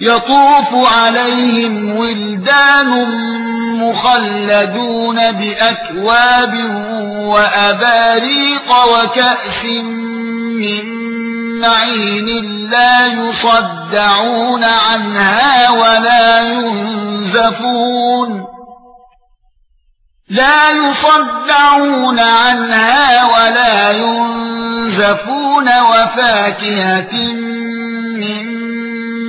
يطوف عليهم ولدان مخلدون بأكواب وأباريق وكأس من معين لا يصدعون عنها ولا ينزفون لا يصدعون عنها ولا ينزفون وفاكهة مما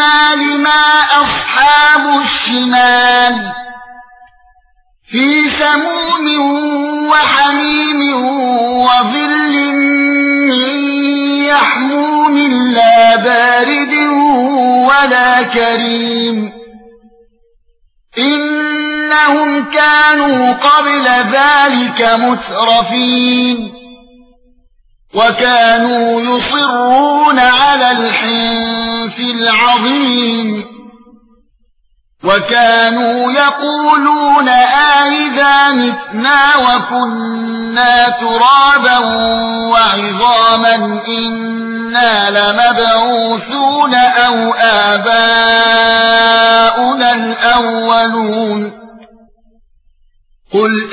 الشمال ما أصحاب الشمال في سموم وحميم وظل من يحموم لا بارد ولا كريم إنهم كانوا قبل ذلك مترفين وكانوا يصرون على الحنف العظيم. وكانوا يقولون آئذا متنا وكنا ترابا وعظاما إنا لمبعوثون أو آباؤنا الأولون. قل